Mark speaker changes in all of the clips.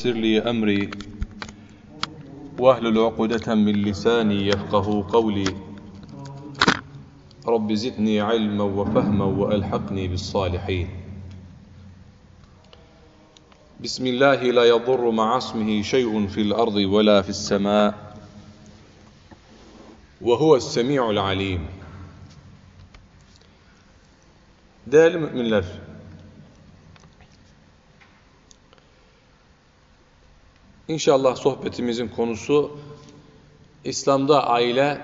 Speaker 1: ويسر لي أمري واهلل عقدة من لساني يفقه قولي. رب زدني علما وفهما وألحقني بالصالحين. بسم الله لا يضر مع اسمه شيء في الأرض ولا في السماء وهو السميع العليم. Değerli müminler, İnşallah sohbetimizin konusu İslam'da aile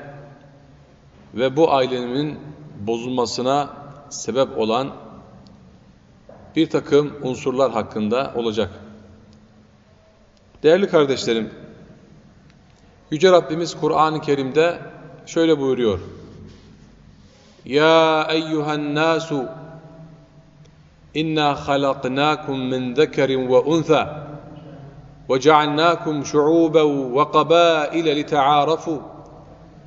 Speaker 1: ve bu ailenin bozulmasına sebep olan bir takım unsurlar hakkında olacak. Değerli kardeşlerim, Yüce Rabbimiz Kur'an-ı Kerim'de şöyle buyuruyor. Ya eyyühen nasu inna halaknakum min zekerin ve untha وجعلناكم شعوبا وقبائل لتعارفوا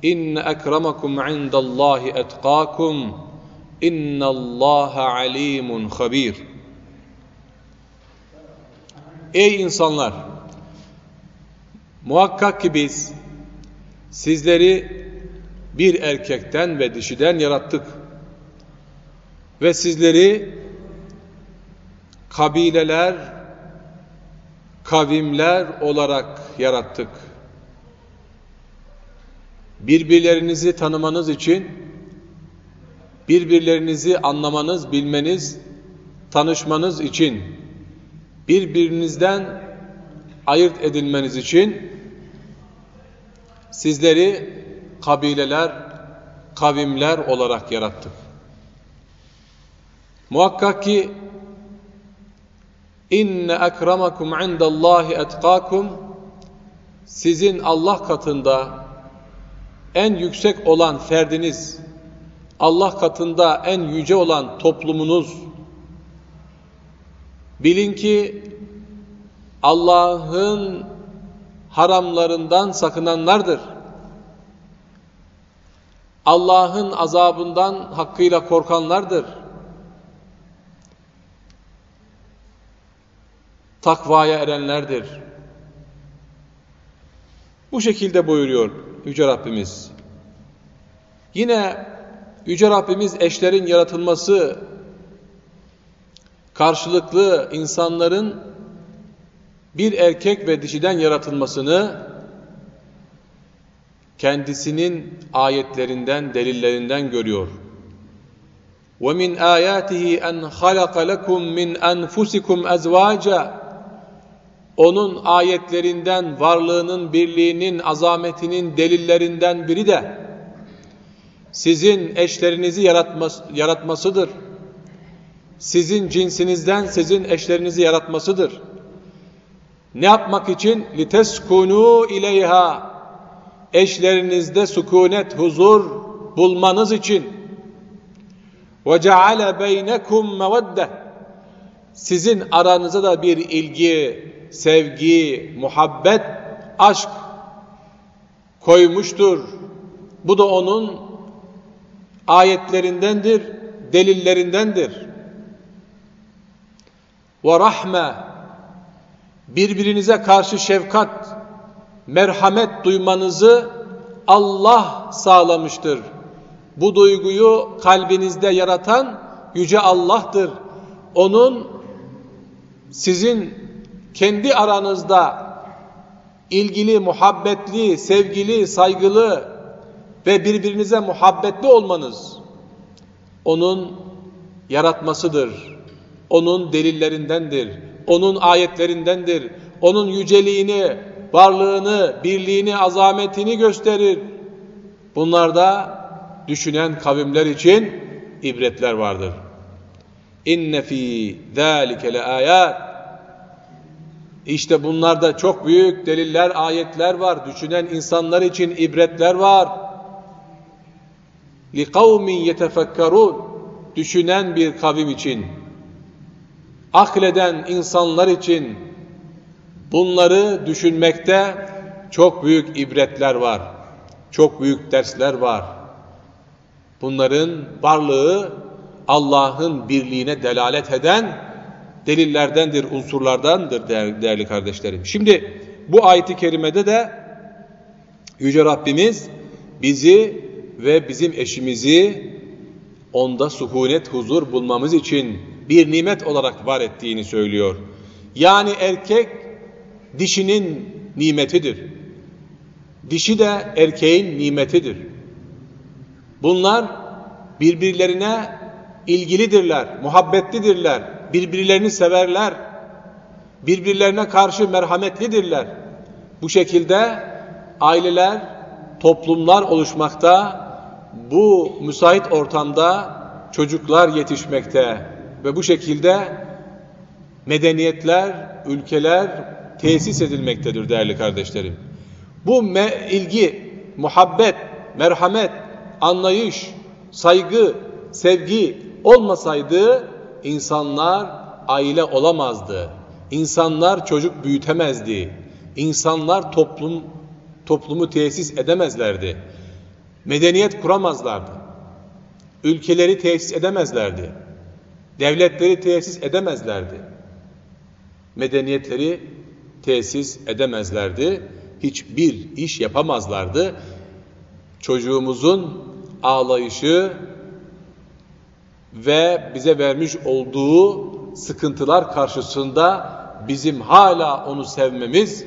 Speaker 1: إن أكرمكم عند الله أتقاكم إن الله عليم خبير Ey insanlar! Muhakkak ki biz sizleri bir erkekten ve dişiden yarattık. Ve sizleri kabileler, kavimler olarak yarattık. Birbirlerinizi tanımanız için, birbirlerinizi anlamanız, bilmeniz, tanışmanız için, birbirinizden ayırt edilmeniz için sizleri kabileler, kavimler olarak yarattık. Muhakkak ki İnne ekremakum indallahi etkakum sizin Allah katında en yüksek olan ferdiniz, Allah katında en yüce olan toplumunuz. Bilin ki Allah'ın haramlarından sakınanlardır. Allah'ın azabından hakkıyla korkanlardır. takvaya erenlerdir. Bu şekilde buyuruyor Yüce Rabbimiz. Yine Yüce Rabbimiz eşlerin yaratılması, karşılıklı insanların bir erkek ve dişiden yaratılmasını kendisinin ayetlerinden, delillerinden görüyor. وَمِنْ آيَاتِهِ أَنْ خَلَقَ لَكُمْ مِنْ أَنْفُسِكُمْ أَزْوَاجًا onun ayetlerinden, varlığının, birliğinin, azametinin delillerinden biri de sizin eşlerinizi yaratması, yaratmasıdır. Sizin cinsinizden sizin eşlerinizi yaratmasıdır. Ne yapmak için? لِتَسْكُنُوا اِلَيْهَا Eşlerinizde sükunet, huzur bulmanız için. وَجَعَلَ بَيْنَكُمْ مَوَدَّةً sizin aranıza da bir ilgi, sevgi, muhabbet, aşk koymuştur. Bu da onun ayetlerindendir, delillerindendir. Ve rahme birbirinize karşı şefkat, merhamet duymanızı Allah sağlamıştır. Bu duyguyu kalbinizde yaratan yüce Allah'tır. Onun sizin kendi aranızda ilgili, muhabbetli, sevgili, saygılı ve birbirinize muhabbetli olmanız onun yaratmasıdır. Onun delillerindendir. Onun ayetlerindendir. Onun yüceliğini, varlığını, birliğini, azametini gösterir. Bunlarda düşünen kavimler için ibretler vardır. İnne fi zâlike le ayat işte bunlarda çok büyük deliller, ayetler var. Düşünen insanlar için ibretler var. لِقَوْمٍ يَتَفَكَّرُونَ Düşünen bir kavim için, akleden insanlar için bunları düşünmekte çok büyük ibretler var. Çok büyük dersler var. Bunların varlığı Allah'ın birliğine delalet eden delillerdendir, unsurlardandır değerli kardeşlerim. Şimdi bu ayeti kerimede de Yüce Rabbimiz bizi ve bizim eşimizi onda suhunet, huzur bulmamız için bir nimet olarak var ettiğini söylüyor. Yani erkek dişinin nimetidir. Dişi de erkeğin nimetidir. Bunlar birbirlerine ilgilidirler, muhabbetlidirler, birbirlerini severler, birbirlerine karşı merhametlidirler. Bu şekilde aileler, toplumlar oluşmakta, bu müsait ortamda çocuklar yetişmekte ve bu şekilde medeniyetler, ülkeler tesis edilmektedir değerli kardeşlerim. Bu ilgi, muhabbet, merhamet, anlayış, saygı, sevgi olmasaydı insanlar aile olamazdı. İnsanlar çocuk büyütemezdi. İnsanlar toplum toplumu tesis edemezlerdi. Medeniyet kuramazlardı. Ülkeleri tesis edemezlerdi. Devletleri tesis edemezlerdi. Medeniyetleri tesis edemezlerdi. Hiçbir iş yapamazlardı. Çocuğumuzun ağlayışı ve bize vermiş olduğu sıkıntılar karşısında bizim hala onu sevmemiz,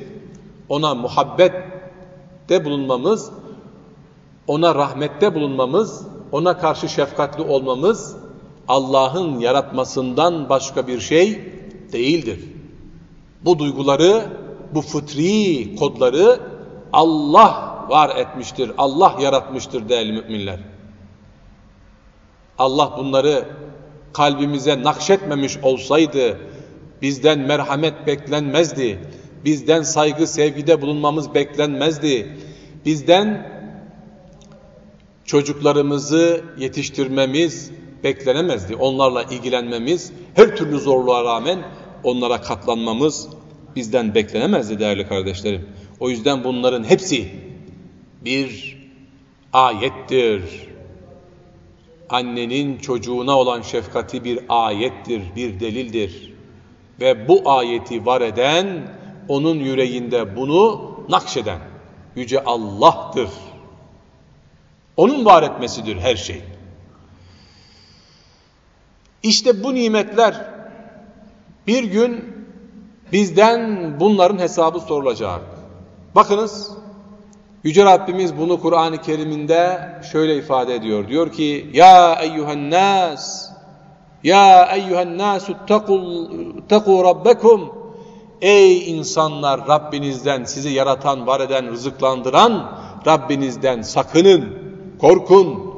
Speaker 1: ona muhabbette bulunmamız, ona rahmette bulunmamız, ona karşı şefkatli olmamız Allah'ın yaratmasından başka bir şey değildir. Bu duyguları, bu fıtri kodları Allah var etmiştir, Allah yaratmıştır değerli müminler. Allah bunları kalbimize nakşetmemiş olsaydı bizden merhamet beklenmezdi. Bizden saygı, sevgide bulunmamız beklenmezdi. Bizden çocuklarımızı yetiştirmemiz beklenemezdi. Onlarla ilgilenmemiz, her türlü zorluğa rağmen onlara katlanmamız bizden beklenemezdi değerli kardeşlerim. O yüzden bunların hepsi bir ayettir. Annenin çocuğuna olan şefkati bir ayettir, bir delildir. Ve bu ayeti var eden, onun yüreğinde bunu nakşeden Yüce Allah'tır. Onun var etmesidir her şey. İşte bu nimetler bir gün bizden bunların hesabı sorulacak. Bakınız Yüce Rabbimiz bunu Kur'an-ı Kerim'inde şöyle ifade ediyor. Diyor ki Ya eyyühen nas Ya eyyühen nasu teku rabbekum Ey insanlar Rabbinizden sizi yaratan, var eden, rızıklandıran Rabbinizden sakının, korkun.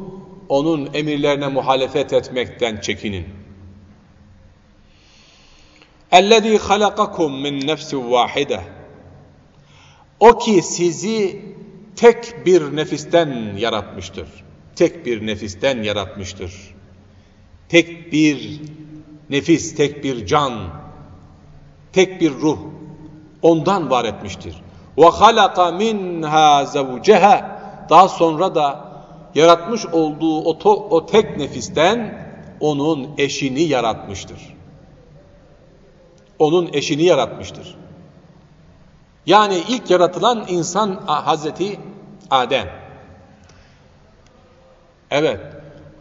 Speaker 1: Onun emirlerine muhalefet etmekten çekinin. اَلَّذ۪ي خَلَقَكُمْ مِنْ نَفْسٍ وَاحِدَةٍ O ki sizi tek bir nefisten yaratmıştır. Tek bir nefisten yaratmıştır. Tek bir nefis, tek bir can, tek bir ruh ondan var etmiştir. Ve halaka minha zavceha daha sonra da yaratmış olduğu o, to, o tek nefisten onun eşini yaratmıştır. Onun eşini yaratmıştır. Yani ilk yaratılan insan Hazreti Adem. Evet,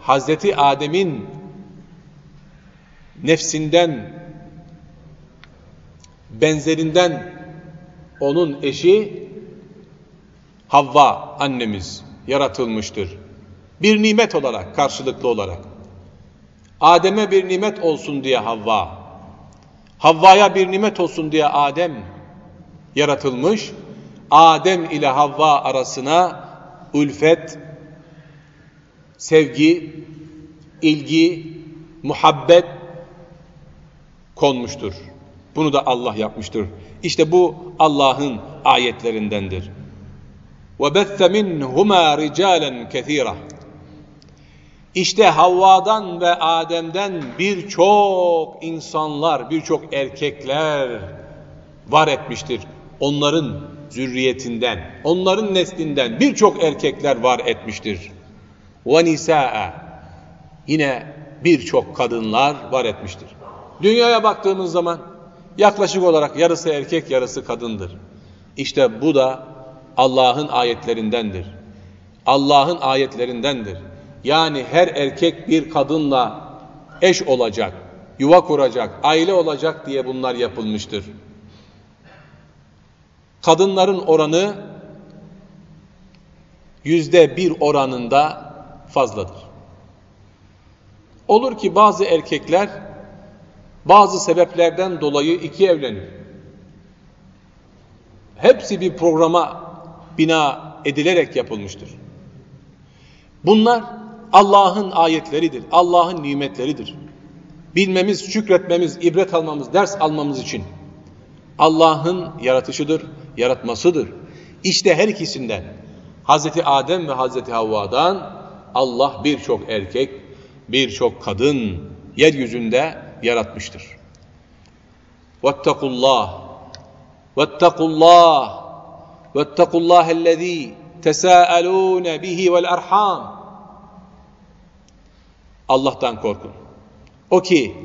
Speaker 1: Hazreti Adem'in nefsinden, benzerinden onun eşi Havva annemiz yaratılmıştır. Bir nimet olarak, karşılıklı olarak. Adem'e bir nimet olsun diye Havva, Havva'ya bir nimet olsun diye Adem yaratılmış. Adem ile Havva arasına ülfet, sevgi, ilgi, muhabbet konmuştur. Bunu da Allah yapmıştır. İşte bu Allah'ın ayetlerindendir. وَبَثَّ مِنْهُمَا رِجَالًا كَثِيرًا İşte Havva'dan ve Adem'den birçok insanlar, birçok erkekler var etmiştir. onların zürriyetinden, onların neslinden birçok erkekler var etmiştir. Ve nisa'a yine birçok kadınlar var etmiştir. Dünyaya baktığımız zaman yaklaşık olarak yarısı erkek yarısı kadındır. İşte bu da Allah'ın ayetlerindendir. Allah'ın ayetlerindendir. Yani her erkek bir kadınla eş olacak, yuva kuracak, aile olacak diye bunlar yapılmıştır. Kadınların oranı yüzde bir oranında fazladır. Olur ki bazı erkekler bazı sebeplerden dolayı iki evlenir. Hepsi bir programa bina edilerek yapılmıştır. Bunlar Allah'ın ayetleridir, Allah'ın nimetleridir. Bilmemiz, şükretmemiz, ibret almamız, ders almamız için Allah'ın yaratışıdır, yaratmasıdır. İşte her ikisinden Hazreti Adem ve Hazreti Havva'dan Allah birçok erkek, birçok kadın yeryüzünde yaratmıştır. Vettakullah Vettakullah Vettakullahellezî tesâelûne bihi vel erham Allah'tan korkun. O ki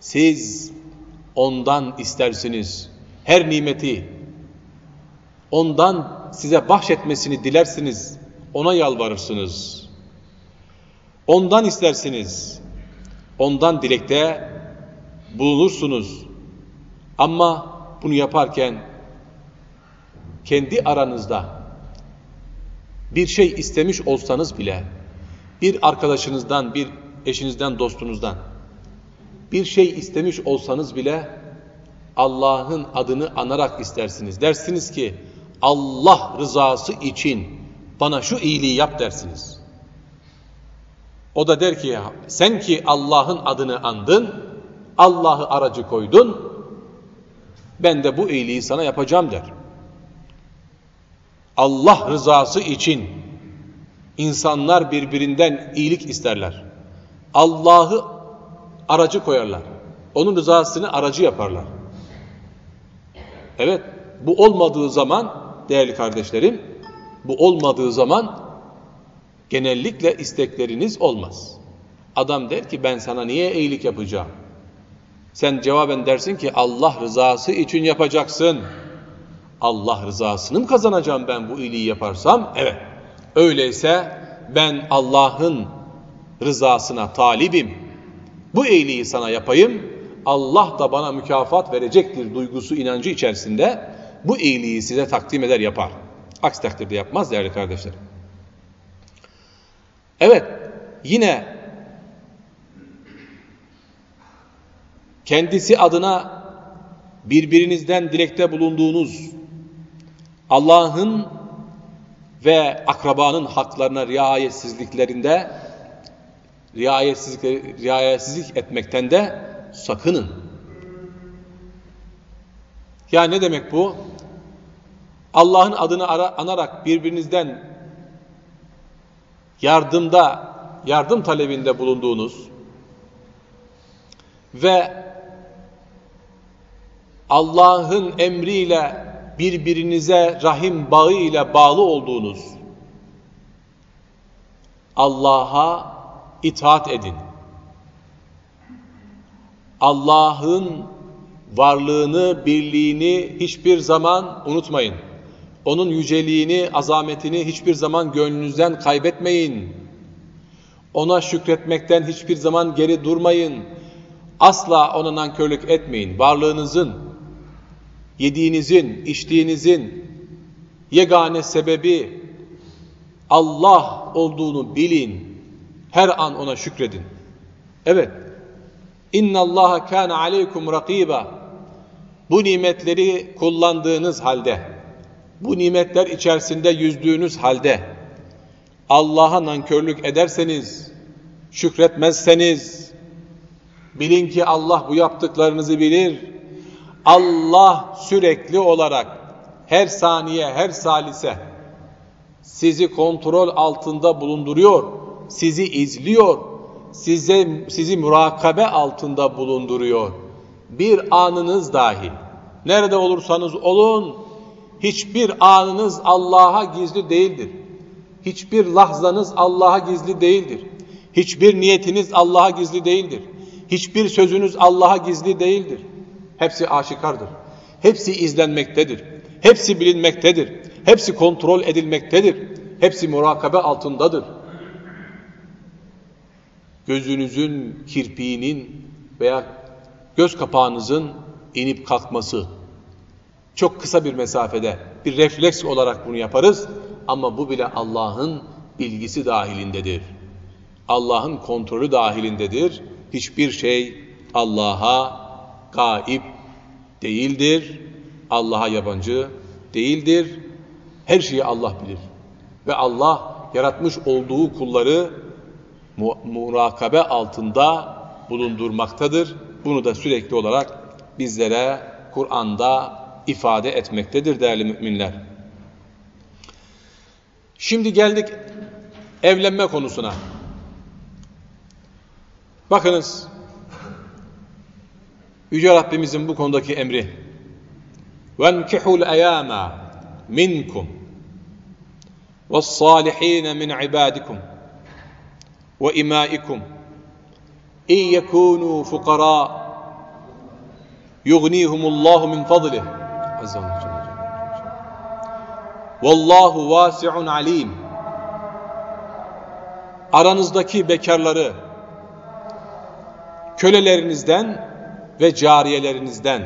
Speaker 1: siz ondan istersiniz her nimeti ondan size bahşetmesini dilersiniz ona yalvarırsınız. Ondan istersiniz. Ondan dilekte bulunursunuz. Ama bunu yaparken kendi aranızda bir şey istemiş olsanız bile bir arkadaşınızdan, bir eşinizden, dostunuzdan bir şey istemiş olsanız bile Allah'ın adını anarak istersiniz. Dersiniz ki Allah rızası için bana şu iyiliği yap dersiniz. O da der ki sen ki Allah'ın adını andın, Allah'ı aracı koydun, ben de bu iyiliği sana yapacağım der. Allah rızası için insanlar birbirinden iyilik isterler. Allah'ı aracı koyarlar. Onun rızasını aracı yaparlar. Evet, bu olmadığı zaman değerli kardeşlerim, bu olmadığı zaman genellikle istekleriniz olmaz. Adam der ki ben sana niye iyilik yapacağım? Sen cevaben dersin ki Allah rızası için yapacaksın. Allah rızasını mı kazanacağım ben bu iyiliği yaparsam? Evet. Öyleyse ben Allah'ın rızasına talibim. Bu iyiliği sana yapayım. Allah da bana mükafat verecektir duygusu inancı içerisinde bu iyiliği size takdim eder yapar. Aksi takdirde yapmaz değerli kardeşlerim. Evet yine kendisi adına birbirinizden dilekte bulunduğunuz Allah'ın ve akrabanın haklarına riayetsizliklerinde riayetsizlik, riayetsizlik etmekten de sakının. Yani ne demek bu? Allah'ın adını ara, anarak birbirinizden yardımda, yardım talebinde bulunduğunuz ve Allah'ın emriyle birbirinize rahim bağı ile bağlı olduğunuz Allah'a itaat edin. Allah'ın varlığını, birliğini hiçbir zaman unutmayın. Onun yüceliğini, azametini hiçbir zaman gönlünüzden kaybetmeyin. Ona şükretmekten hiçbir zaman geri durmayın. Asla ona nankörlük etmeyin. Varlığınızın, yediğinizin, içtiğinizin yegane sebebi Allah olduğunu bilin. Her an ona şükredin. Evet. İnna Allaha kana aleykum rakiba. Bu nimetleri kullandığınız halde, bu nimetler içerisinde yüzdüğünüz halde Allah'a nankörlük ederseniz, şükretmezseniz bilin ki Allah bu yaptıklarınızı bilir Allah sürekli olarak her saniye, her salise sizi kontrol altında bulunduruyor, sizi izliyor, size, sizi murakabe altında bulunduruyor. Bir anınız dahil, nerede olursanız olun, hiçbir anınız Allah'a gizli değildir. Hiçbir lahzanız Allah'a gizli değildir. Hiçbir niyetiniz Allah'a gizli değildir. Hiçbir sözünüz Allah'a gizli değildir. Hepsi aşikardır. Hepsi izlenmektedir. Hepsi bilinmektedir. Hepsi kontrol edilmektedir. Hepsi murakabe altındadır. Gözünüzün kirpiğinin veya göz kapağınızın inip kalkması çok kısa bir mesafede bir refleks olarak bunu yaparız ama bu bile Allah'ın bilgisi dahilindedir. Allah'ın kontrolü dahilindedir. Hiçbir şey Allah'a gaib değildir. Allah'a yabancı değildir. Her şeyi Allah bilir. Ve Allah yaratmış olduğu kulları murakabe altında bulundurmaktadır. Bunu da sürekli olarak bizlere Kur'an'da ifade etmektedir değerli müminler. Şimdi geldik evlenme konusuna. Bakınız Yüce Rabbimizin bu konudaki emri وَانْكِحُوا الْاَيَامَ مِنْكُمْ وَالصَّالِح۪ينَ مِنْ عِبَادِكُمْ وَاِمَائِكُمْ اِنْ يَكُونُوا فُقَرَاءَ يُغْنِيهُمُ اللّٰهُ مِنْ فَضْلِهِ Azze ve Vallahu vasi'un alim. Aranızdaki bekarları kölelerinizden ve cariyelerinizden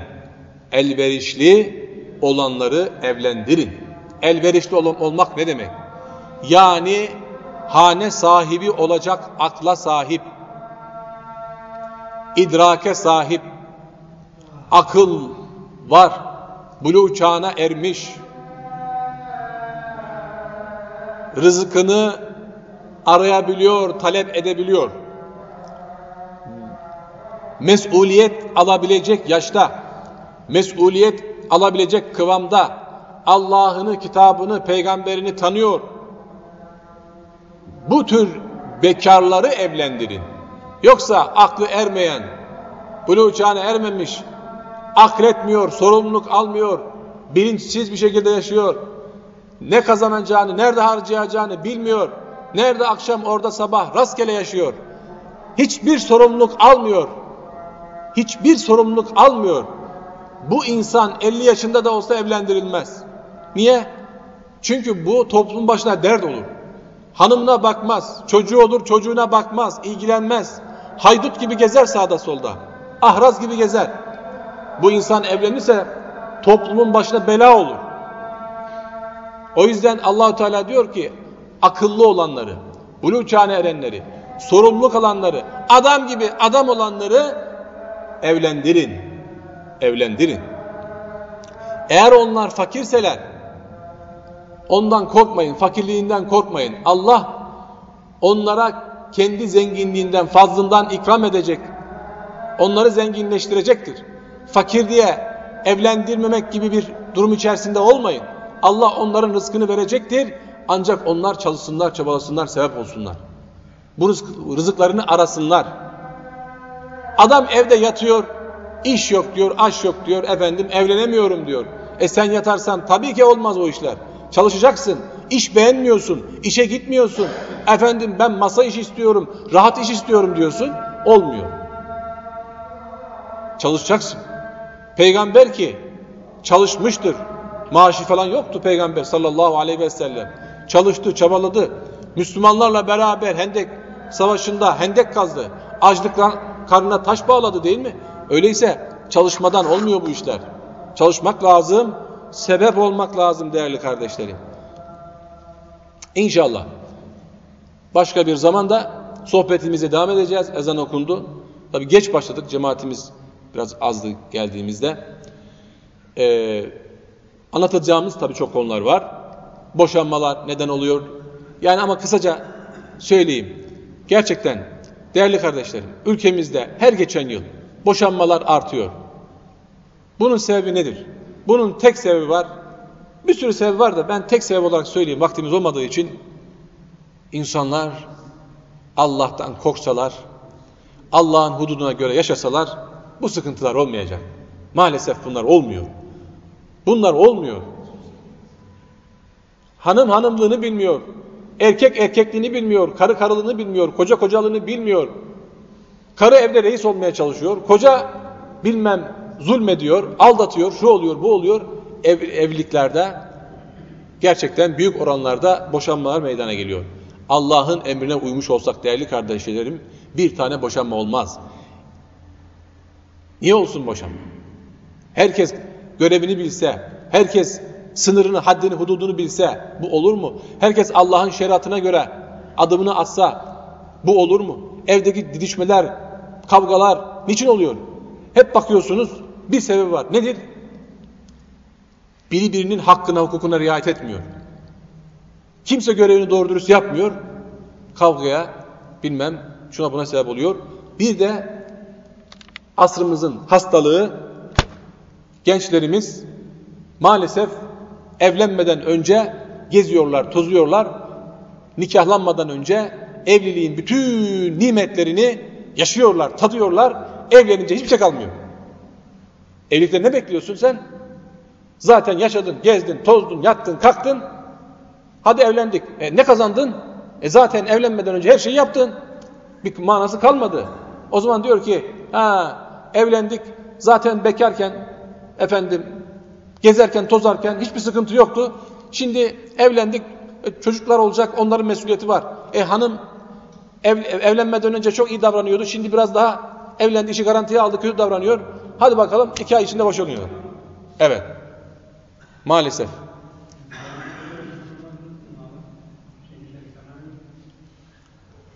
Speaker 1: elverişli olanları evlendirin. Elverişli ol olmak ne demek? Yani hane sahibi olacak akla sahip, idrake sahip, akıl var, buluğ çağına ermiş, rızkını arayabiliyor, talep edebiliyor. Mesuliyet alabilecek yaşta, mesuliyet alabilecek kıvamda Allah'ını, kitabını, peygamberini tanıyor. Bu tür bekarları evlendirin. Yoksa aklı ermeyen, buluğ çağına ermemiş, akletmiyor, sorumluluk almıyor, bilinçsiz bir şekilde yaşıyor. Ne kazanacağını, nerede harcayacağını bilmiyor. Nerede akşam, orada sabah rastgele yaşıyor. Hiçbir sorumluluk almıyor. Hiçbir sorumluluk almıyor. Bu insan 50 yaşında da olsa evlendirilmez. Niye? Çünkü bu toplum başına dert olur. Hanımına bakmaz, çocuğu olur çocuğuna bakmaz, ilgilenmez. Haydut gibi gezer sağda solda. Ahraz gibi gezer. Bu insan evlenirse toplumun başına bela olur. O yüzden Allahu Teala diyor ki akıllı olanları, buluğ çağına erenleri, sorumluluk alanları, adam gibi adam olanları evlendirin. Evlendirin. Eğer onlar fakirseler ondan korkmayın, fakirliğinden korkmayın. Allah onlara kendi zenginliğinden, fazlından ikram edecek. Onları zenginleştirecektir. Fakir diye evlendirmemek gibi bir durum içerisinde olmayın. Allah onların rızkını verecektir. Ancak onlar çalışsınlar, çabalasınlar, sebep olsunlar. Bu rızk, rızıklarını arasınlar. Adam evde yatıyor, iş yok diyor, aş yok diyor, efendim evlenemiyorum diyor. E sen yatarsan tabii ki olmaz o işler. Çalışacaksın, iş beğenmiyorsun, işe gitmiyorsun. Efendim ben masa iş istiyorum, rahat iş istiyorum diyorsun, olmuyor. Çalışacaksın. Peygamber ki çalışmıştır. Maaşı falan yoktu peygamber sallallahu aleyhi ve sellem. Çalıştı, çabaladı. Müslümanlarla beraber Hendek savaşında hendek kazdı. Açlıktan karnına taş bağladı değil mi? Öyleyse çalışmadan olmuyor bu işler. Çalışmak lazım, sebep olmak lazım değerli kardeşlerim. İnşallah. Başka bir zamanda sohbetimize devam edeceğiz. Ezan okundu. Tabi geç başladık. Cemaatimiz biraz azdı geldiğimizde. Ee, Anlatacağımız tabii çok konular var. Boşanmalar neden oluyor? Yani ama kısaca söyleyeyim. Gerçekten değerli kardeşlerim, ülkemizde her geçen yıl boşanmalar artıyor. Bunun sebebi nedir? Bunun tek sebebi var. Bir sürü sebebi var da ben tek sebep olarak söyleyeyim vaktimiz olmadığı için insanlar Allah'tan korksalar, Allah'ın hududuna göre yaşasalar bu sıkıntılar olmayacak. Maalesef bunlar olmuyor. Bunlar olmuyor. Hanım hanımlığını bilmiyor. Erkek erkekliğini bilmiyor. Karı karılığını bilmiyor. Koca kocalığını bilmiyor. Karı evde reis olmaya çalışıyor. Koca bilmem zulmediyor, aldatıyor, şu oluyor, bu oluyor. Ev, evliliklerde gerçekten büyük oranlarda boşanmalar meydana geliyor. Allah'ın emrine uymuş olsak değerli kardeşlerim bir tane boşanma olmaz. Niye olsun boşanma? Herkes görevini bilse, herkes sınırını, haddini, hududunu bilse bu olur mu? Herkes Allah'ın şeriatına göre adımını atsa bu olur mu? Evdeki didişmeler, kavgalar niçin oluyor? Hep bakıyorsunuz bir sebebi var. Nedir? Biri birinin hakkına, hukukuna riayet etmiyor. Kimse görevini doğru dürüst yapmıyor. Kavgaya bilmem şuna buna sebep oluyor. Bir de asrımızın hastalığı gençlerimiz maalesef evlenmeden önce geziyorlar, tozuyorlar. Nikahlanmadan önce evliliğin bütün nimetlerini yaşıyorlar, tadıyorlar. Evlenince hiçbir şey kalmıyor. Evlilikte ne bekliyorsun sen? Zaten yaşadın, gezdin, tozdun, yattın, kalktın. Hadi evlendik. E, ne kazandın? E zaten evlenmeden önce her şeyi yaptın. Bir manası kalmadı. O zaman diyor ki, ha evlendik. Zaten bekarken efendim gezerken, tozarken hiçbir sıkıntı yoktu. Şimdi evlendik. E, çocuklar olacak. Onların mesuliyeti var. E hanım ev, evlenmeden önce çok iyi davranıyordu. Şimdi biraz daha evlendi, işi garantiye aldı, kötü davranıyor. Hadi bakalım iki ay içinde boşanıyor. Evet. Maalesef.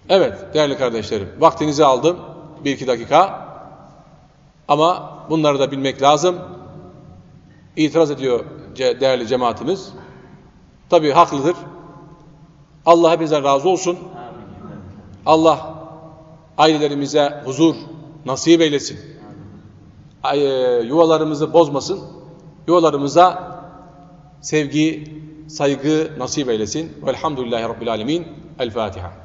Speaker 1: Evet değerli kardeşlerim. Vaktinizi aldım. Bir iki dakika. Ama bunları da bilmek lazım. İtiraz ediyor değerli cemaatimiz. Tabii haklıdır. Allah hepinizden razı olsun. Allah ailelerimize huzur nasip eylesin. Yuvalarımızı bozmasın. Yuvalarımıza sevgi, saygı nasip eylesin. Velhamdülillahi Rabbil Alemin. El Fatiha.